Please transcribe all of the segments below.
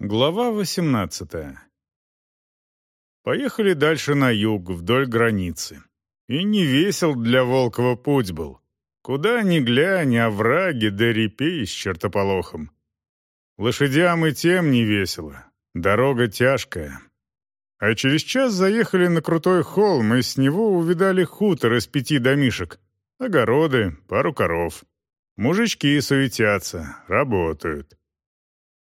Глава 18 Поехали дальше на юг, вдоль границы. И не весел для Волкова путь был. Куда ни глянь, овраги да репей с чертополохом. Лошадям и тем не весело. Дорога тяжкая. А через час заехали на крутой холм, и с него увидали хутор из пяти домишек. Огороды, пару коров. Мужички суетятся, работают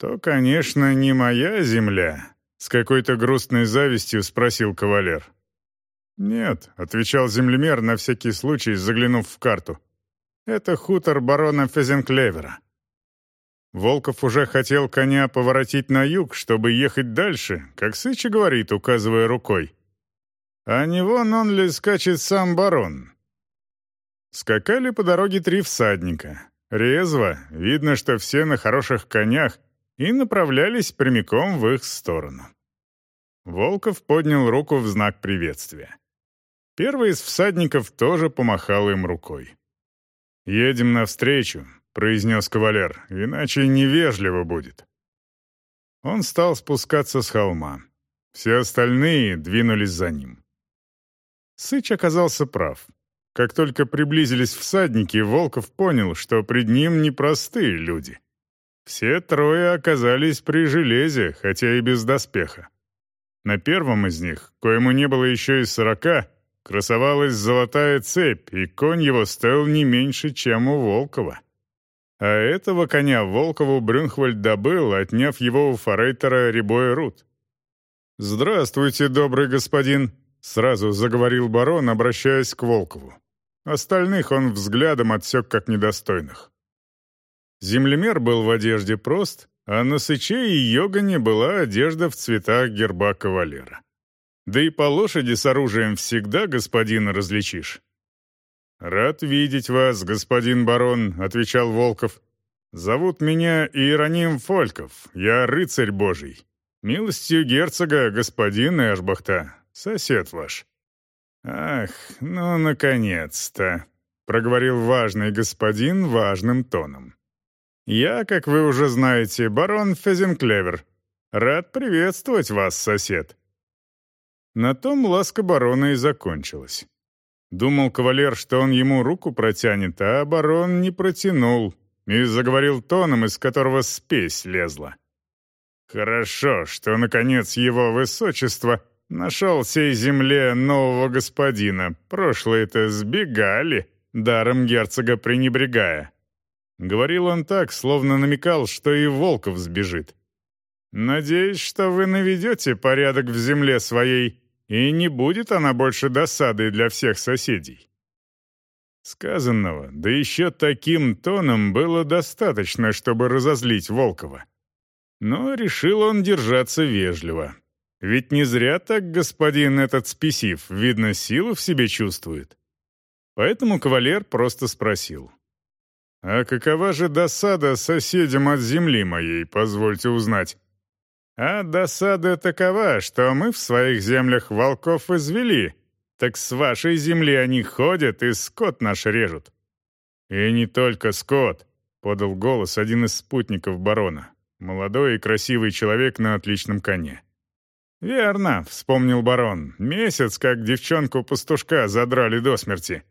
то, конечно, не моя земля», — с какой-то грустной завистью спросил кавалер. «Нет», — отвечал землемер на всякий случай, заглянув в карту. «Это хутор барона Фезенклевера». Волков уже хотел коня поворотить на юг, чтобы ехать дальше, как Сыча говорит, указывая рукой. «А не вон он ли скачет сам барон?» Скакали по дороге три всадника. Резво, видно, что все на хороших конях — и направлялись прямиком в их сторону. Волков поднял руку в знак приветствия. Первый из всадников тоже помахал им рукой. «Едем навстречу», — произнес кавалер, — «иначе невежливо будет». Он стал спускаться с холма. Все остальные двинулись за ним. Сыч оказался прав. Как только приблизились всадники, Волков понял, что пред ним непростые люди. Все трое оказались при железе, хотя и без доспеха. На первом из них, коему не было еще и сорока, красовалась золотая цепь, и конь его стоил не меньше, чем у Волкова. А этого коня Волкову Брюнхвальд добыл, отняв его у форейтера Рябоя Рут. «Здравствуйте, добрый господин», — сразу заговорил барон, обращаясь к Волкову. Остальных он взглядом отсек как недостойных. Землемер был в одежде прост, а на сыче и йогане была одежда в цветах герба кавалера. Да и по лошади с оружием всегда господина различишь. «Рад видеть вас, господин барон», — отвечал Волков. «Зовут меня Иероним Фольков, я рыцарь божий. Милостью герцога, господин Эшбахта, сосед ваш». «Ах, ну, наконец-то», — проговорил важный господин важным тоном. «Я, как вы уже знаете, барон Фезенклевер. Рад приветствовать вас, сосед». На том ласка барона и закончилась. Думал кавалер, что он ему руку протянет, а барон не протянул и заговорил тоном, из которого спесь лезла. «Хорошо, что, наконец, его высочество нашел сей земле нового господина. Прошлые-то сбегали, даром герцога пренебрегая. Говорил он так, словно намекал, что и Волков сбежит. «Надеюсь, что вы наведете порядок в земле своей, и не будет она больше досадой для всех соседей». Сказанного, да еще таким тоном, было достаточно, чтобы разозлить Волкова. Но решил он держаться вежливо. Ведь не зря так господин этот спесив, видно, силу в себе чувствует. Поэтому кавалер просто спросил. «А какова же досада соседям от земли моей, позвольте узнать?» «А досада такова, что мы в своих землях волков извели, так с вашей земли они ходят и скот наш режут». «И не только скот», — подал голос один из спутников барона, молодой и красивый человек на отличном коне. «Верно», — вспомнил барон, — «месяц, как девчонку-пастушка задрали до смерти.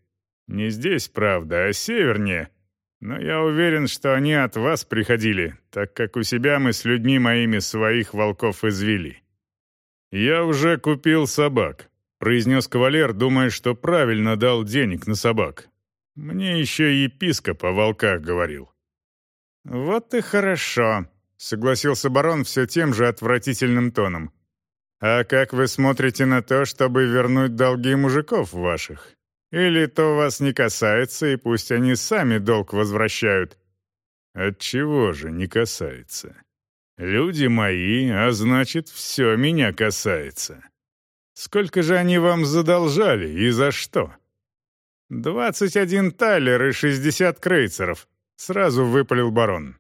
Не здесь, правда, а севернее». Но я уверен, что они от вас приходили, так как у себя мы с людьми моими своих волков извели». «Я уже купил собак», — произнес кавалер, думая, что правильно дал денег на собак. «Мне еще епископ о волках говорил». «Вот и хорошо», — согласился барон все тем же отвратительным тоном. «А как вы смотрите на то, чтобы вернуть долги мужиков ваших? Или то вас не касается, и пусть они сами долг возвращают. Отчего же не касается? Люди мои, а значит, все меня касается. Сколько же они вам задолжали и за что? «Двадцать один талер и шестьдесят крейцеров», — сразу выпалил барон.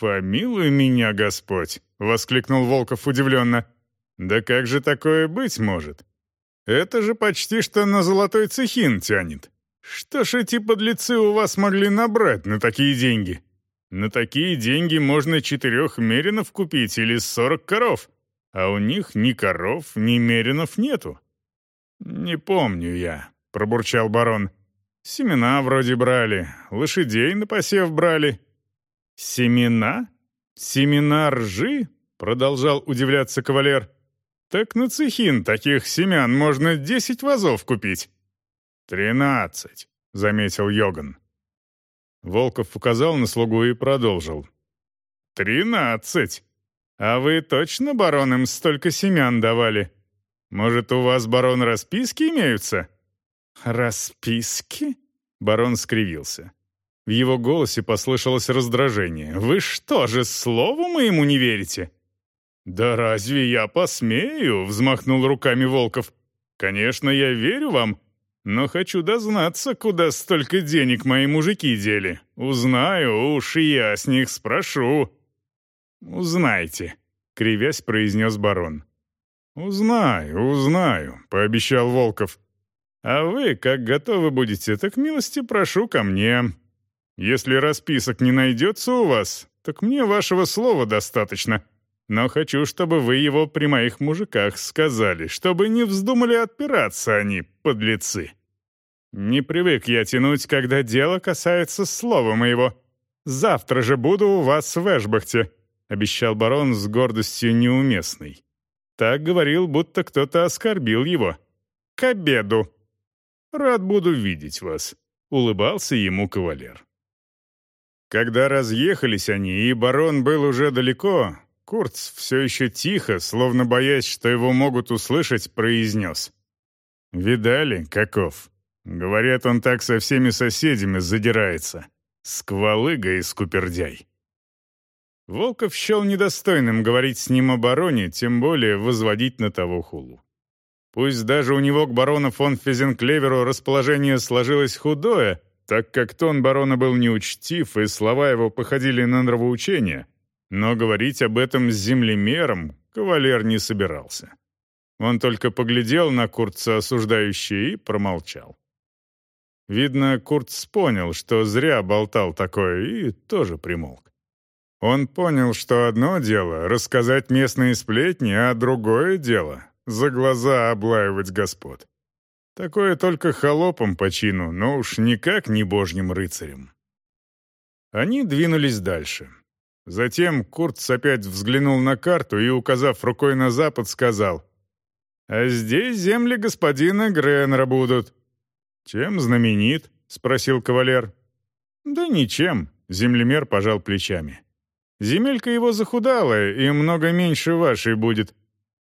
«Помилуй меня, Господь!» — воскликнул Волков удивленно. «Да как же такое быть может? Это же почти что на золотой цехин тянет. Что ж эти подлецы у вас могли набрать на такие деньги? На такие деньги можно четырех меринов купить или сорок коров, а у них ни коров, ни меринов нету». «Не помню я», — пробурчал барон. «Семена вроде брали, лошадей на посев брали». «Семена? Семена ржи?» — продолжал удивляться кавалер. «Так на цехин таких семян можно десять вазов купить». «Тринадцать», — заметил Йоган. Волков указал на слугу и продолжил. «Тринадцать! А вы точно, барон, им столько семян давали? Может, у вас, барон, расписки имеются?» «Расписки?» — барон скривился. В его голосе послышалось раздражение. «Вы что же, слову моему не верите?» «Да разве я посмею?» — взмахнул руками Волков. «Конечно, я верю вам, но хочу дознаться, куда столько денег мои мужики дели. Узнаю уж, и я с них спрошу». «Узнайте», — кривясь произнес барон. «Узнаю, узнаю», — пообещал Волков. «А вы, как готовы будете, так милости прошу ко мне. Если расписок не найдется у вас, так мне вашего слова достаточно. Но хочу, чтобы вы его при моих мужиках сказали, чтобы не вздумали отпираться они, подлецы. Не привык я тянуть, когда дело касается слова моего. Завтра же буду у вас в Эшбахте», — обещал барон с гордостью неуместной. Так говорил, будто кто-то оскорбил его. «К обеду». «Рад буду видеть вас», — улыбался ему кавалер. Когда разъехались они, и барон был уже далеко, Курц все еще тихо, словно боясь, что его могут услышать, произнес. «Видали, каков? Говорят, он так со всеми соседями задирается. Сквалыга и скупердяй». Волков счел недостойным говорить с ним о бароне, тем более возводить на того хулу. Пусть даже у него к барону фон Физенклеверу расположение сложилось худое, так как тон барона был неучтив, и слова его походили на нравоучение, но говорить об этом с землемером кавалер не собирался. Он только поглядел на Курца осуждающий и промолчал. Видно, Курц понял, что зря болтал такое, и тоже примолк. Он понял, что одно дело — рассказать местные сплетни, а другое дело — за глаза облаивать господ. Такое только холопам по чину, но уж никак не божьим рыцарям. Они двинулись дальше. Затем Курц опять взглянул на карту и, указав рукой на запад, сказал, «А здесь земли господина Гренера будут». «Чем знаменит?» — спросил кавалер. «Да ничем», — землемер пожал плечами. «Земелька его захудалая и много меньше вашей будет.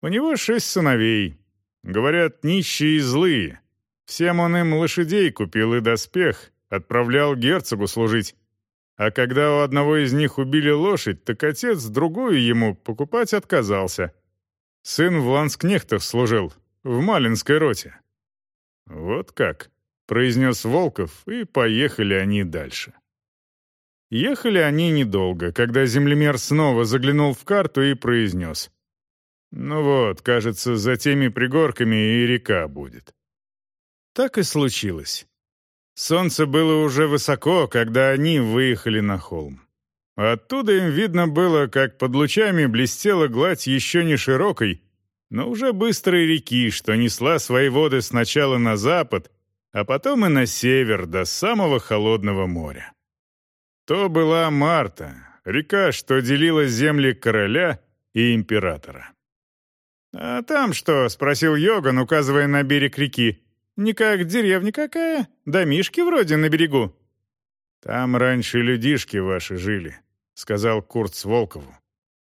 У него шесть сыновей. Говорят, нищие и злые. Всем он им лошадей купил и доспех, отправлял герцогу служить. А когда у одного из них убили лошадь, так отец другую ему покупать отказался. Сын в ланскнехтах служил, в Малинской роте. «Вот как», — произнес Волков, и поехали они дальше. Ехали они недолго, когда землемер снова заглянул в карту и произнес. «Ну вот, кажется, за теми пригорками и река будет». Так и случилось. Солнце было уже высоко, когда они выехали на холм. Оттуда им видно было, как под лучами блестела гладь еще не широкой, но уже быстрой реки, что несла свои воды сначала на запад, а потом и на север, до самого холодного моря. То была Марта, река, что делила земли короля и императора. «А там что?» — спросил Йоган, указывая на берег реки. Не как деревня какая, домишки вроде на берегу». «Там раньше людишки ваши жили», — сказал Курц Волкову.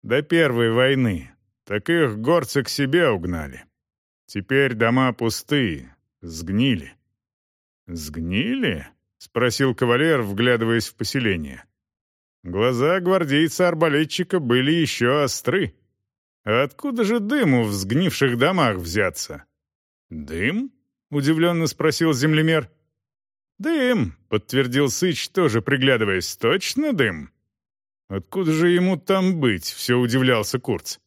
«До первой войны. Так их горцы к себе угнали. Теперь дома пустые, сгнили». «Сгнили?» — спросил кавалер, вглядываясь в поселение. Глаза гвардейца-арбалетчика были еще остры. откуда же дыму в сгнивших домах взяться? «Дым?» — удивленно спросил землемер. «Дым», — подтвердил Сыч, тоже приглядываясь. «Точно дым?» «Откуда же ему там быть?» — все удивлялся Курц.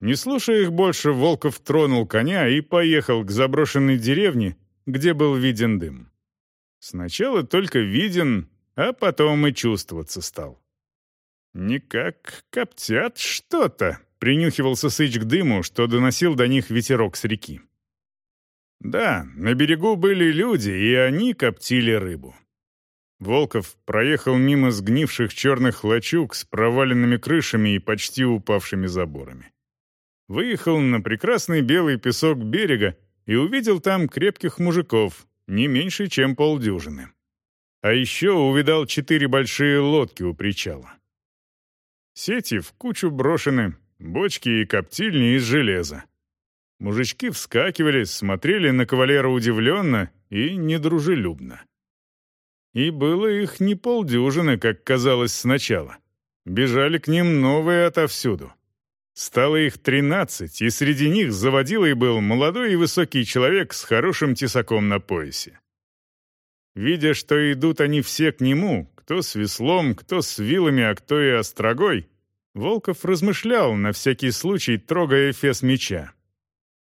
Не слушая их больше, Волков тронул коня и поехал к заброшенной деревне, где был виден дым. Сначала только виден, а потом и чувствоваться стал. «Никак коптят что-то», — принюхивался Сыч к дыму, что доносил до них ветерок с реки. Да, на берегу были люди, и они коптили рыбу. Волков проехал мимо сгнивших черных лачуг с проваленными крышами и почти упавшими заборами. Выехал на прекрасный белый песок берега и увидел там крепких мужиков, не меньше, чем полдюжины. А еще увидал четыре большие лодки у причала. Сети в кучу брошены, бочки и коптильни из железа. Мужички вскакивали, смотрели на кавалера удивленно и недружелюбно. И было их не полдюжины, как казалось сначала. Бежали к ним новые отовсюду. Стало их тринадцать, и среди них заводилой был молодой и высокий человек с хорошим тесаком на поясе. Видя, что идут они все к нему, кто с веслом, кто с вилами, а кто и острогой, Волков размышлял, на всякий случай трогая эфес меча.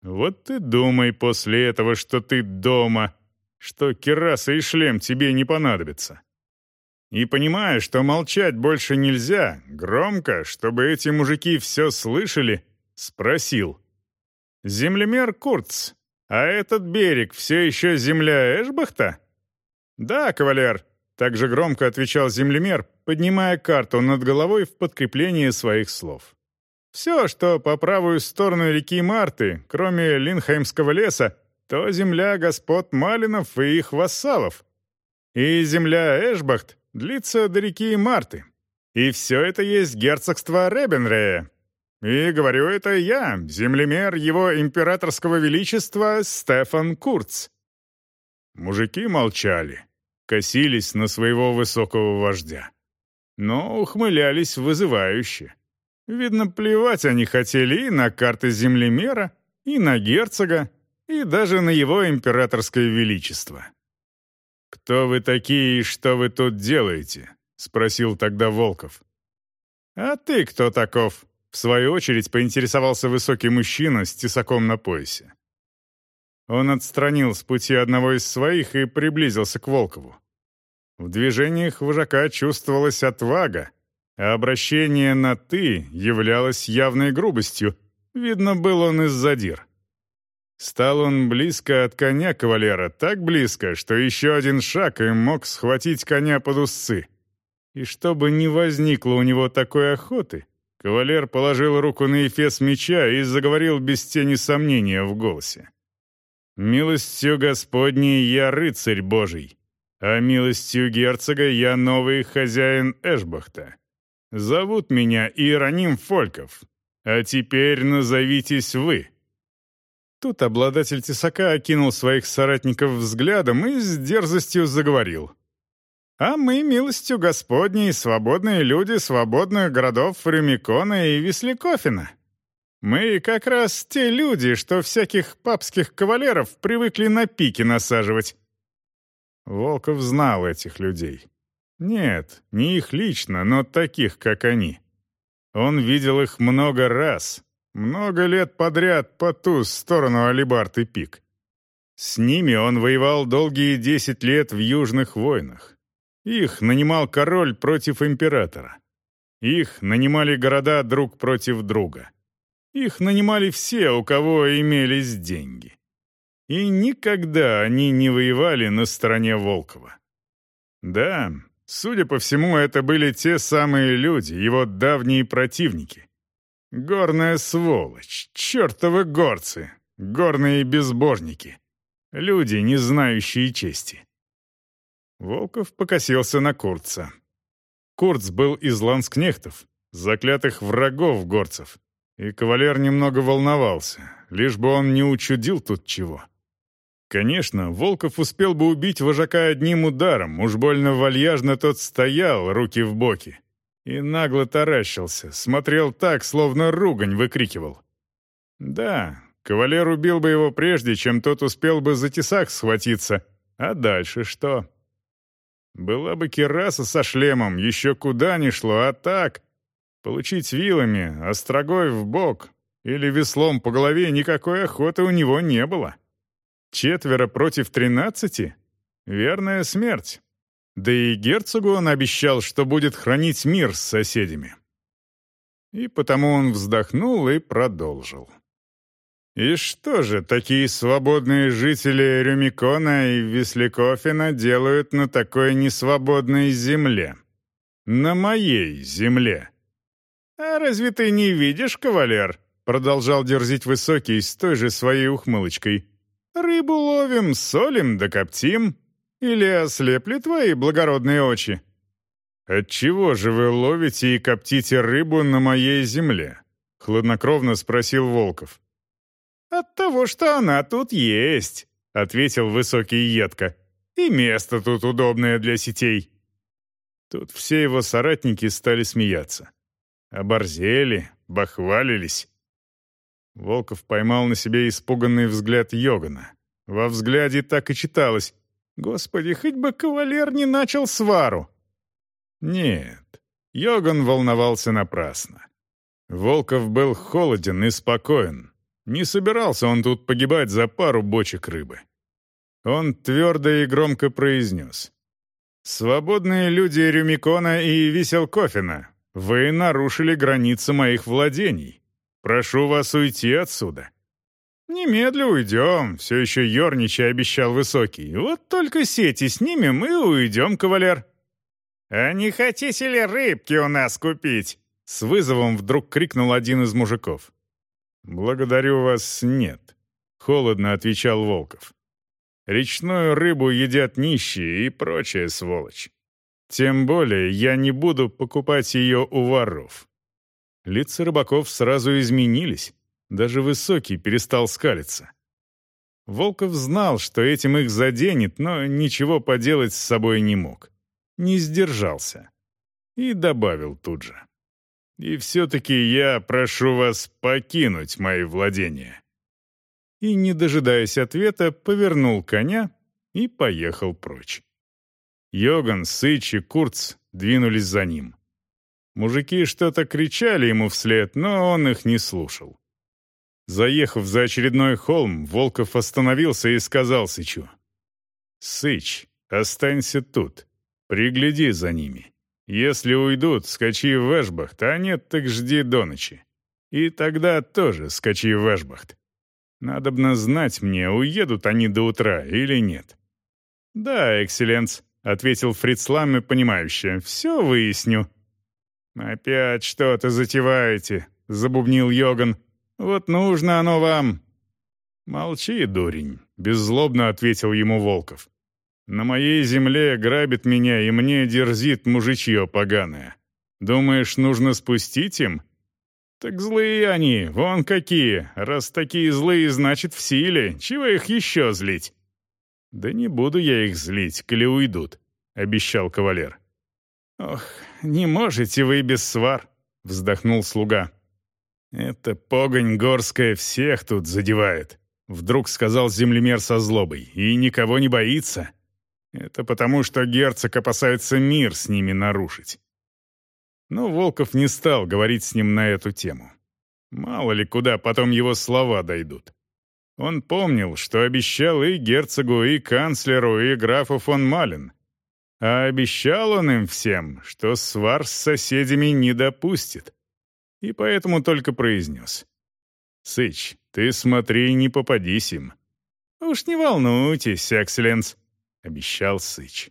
«Вот ты думай после этого, что ты дома, что кераса и шлем тебе не понадобятся». И понимая, что молчать больше нельзя, громко, чтобы эти мужики все слышали, спросил. «Землемер Курц, а этот берег все еще земля Эшбахта?» «Да, кавалер», — также громко отвечал землемер, поднимая карту над головой в подкрепление своих слов. «Все, что по правую сторону реки Марты, кроме Линхаймского леса, то земля господ Малинов и их вассалов. И земля Эшбахт длится до реки Марты. И все это есть герцогство Ребенрея. И говорю это я, землемер его императорского величества Стефан Курц». Мужики молчали, косились на своего высокого вождя. Но ухмылялись вызывающе. Видно, плевать они хотели и на карты землемера, и на герцога, и даже на его императорское величество. «Кто вы такие и что вы тут делаете?» — спросил тогда Волков. «А ты кто таков?» — в свою очередь поинтересовался высокий мужчина с тесаком на поясе. Он отстранил с пути одного из своих и приблизился к Волкову. В движениях вожака чувствовалась отвага, а обращение на «ты» являлось явной грубостью. Видно, был он из задир. Стал он близко от коня кавалера, так близко, что еще один шаг и мог схватить коня под усы. И чтобы не возникло у него такой охоты, кавалер положил руку на эфес меча и заговорил без тени сомнения в голосе. «Милостью Господней я рыцарь Божий, а милостью герцога я новый хозяин Эшбахта. Зовут меня Иероним Фольков, а теперь назовитесь вы». Тут обладатель тесака окинул своих соратников взглядом и с дерзостью заговорил. «А мы, милостью Господней, свободные люди свободных городов Ремикона и Весликофина. Мы как раз те люди, что всяких папских кавалеров привыкли на пики насаживать». Волков знал этих людей. Нет, не их лично, но таких, как они. Он видел их много раз, много лет подряд по ту сторону Алибард и Пик. С ними он воевал долгие десять лет в южных войнах. Их нанимал король против императора. Их нанимали города друг против друга. Их нанимали все, у кого имелись деньги. И никогда они не воевали на стороне Волкова. Да, судя по всему, это были те самые люди, его давние противники. Горная сволочь, чертовы горцы, горные безбожники, люди, не знающие чести. Волков покосился на Курца. Курц был из ланскнехтов, заклятых врагов горцев, и кавалер немного волновался, лишь бы он не учудил тут чего. Конечно, Волков успел бы убить вожака одним ударом, уж больно вальяжно тот стоял, руки в боки и нагло таращился, смотрел так, словно ругань выкрикивал. Да, кавалер убил бы его прежде, чем тот успел бы за тесак схватиться. А дальше что? Была бы кераса со шлемом, еще куда ни шло, а так... Получить вилами, острогой в бок или веслом по голове никакой охоты у него не было. Четверо против тринадцати? Верная смерть. Да и герцогу он обещал, что будет хранить мир с соседями. И потому он вздохнул и продолжил. И что же такие свободные жители Рюмикона и Весликофина делают на такой несвободной земле? На моей земле. А разве ты не видишь, кавалер? Продолжал дерзить Высокий с той же своей ухмылочкой. Рыбу ловим, солим да коптим. Или ослепли твои благородные очи? «Отчего же вы ловите и коптите рыбу на моей земле?» — хладнокровно спросил Волков. «От того, что она тут есть», — ответил высокий едко. «И место тут удобное для сетей». Тут все его соратники стали смеяться. Оборзели, бахвалились. Волков поймал на себе испуганный взгляд Йогана. Во взгляде так и читалось «Господи, хоть бы кавалер не начал свару!» Нет, Йоган волновался напрасно. Волков был холоден и спокоен. Не собирался он тут погибать за пару бочек рыбы. Он твердо и громко произнес. «Свободные люди Рюмикона и Веселкофина, вы нарушили границы моих владений. Прошу вас уйти отсюда». «Немедля уйдем», — все еще ерничая обещал Высокий. «Вот только сети снимем и уйдем, кавалер». «А не хотите ли рыбки у нас купить?» С вызовом вдруг крикнул один из мужиков. «Благодарю вас, нет», — холодно отвечал Волков. «Речную рыбу едят нищие и прочая сволочь. Тем более я не буду покупать ее у воров». Лица рыбаков сразу изменились, даже Высокий перестал скалиться. Волков знал, что этим их заденет, но ничего поделать с собой не мог. Не сдержался. И добавил тут же. И все-таки я прошу вас покинуть мои владения». И, не дожидаясь ответа, повернул коня и поехал прочь. Йоган, Сыч и Курц двинулись за ним. Мужики что-то кричали ему вслед, но он их не слушал. Заехав за очередной холм, Волков остановился и сказал Сычу. «Сыч, останься тут, пригляди за ними. Если уйдут, скачи в Эшбахт, а нет, так жди до ночи. И тогда тоже скачи в Эшбахт. Надобно знать мне, уедут они до утра или нет». «Да, экселленс», — ответил Фрицлам понимающе, — «все выясню». «Опять что-то затеваете», — забубнил Йоган. «Вот нужно оно вам». «Молчи, дурень», — беззлобно ответил ему Волков. На моей земле грабит меня, и мне дерзит мужичье поганое. Думаешь, нужно спустить им? Так злые они, вон какие. Раз такие злые, значит, в силе. Чего их еще злить? Да не буду я их злить, коли уйдут, — обещал кавалер. Ох, не можете вы без свар, — вздохнул слуга. Это погонь горская всех тут задевает, — вдруг сказал землемер со злобой, и никого не боится. Это потому, что герцог опасается мир с ними нарушить. Но Волков не стал говорить с ним на эту тему. Мало ли куда потом его слова дойдут. Он помнил, что обещал и герцогу, и канцлеру, и графу фон Малин. А обещал он им всем, что свар с соседями не допустит. И поэтому только произнес. «Сыч, ты смотри, не попадись им». «Уж не волнуйтесь, экселленс», — обещал Сыч.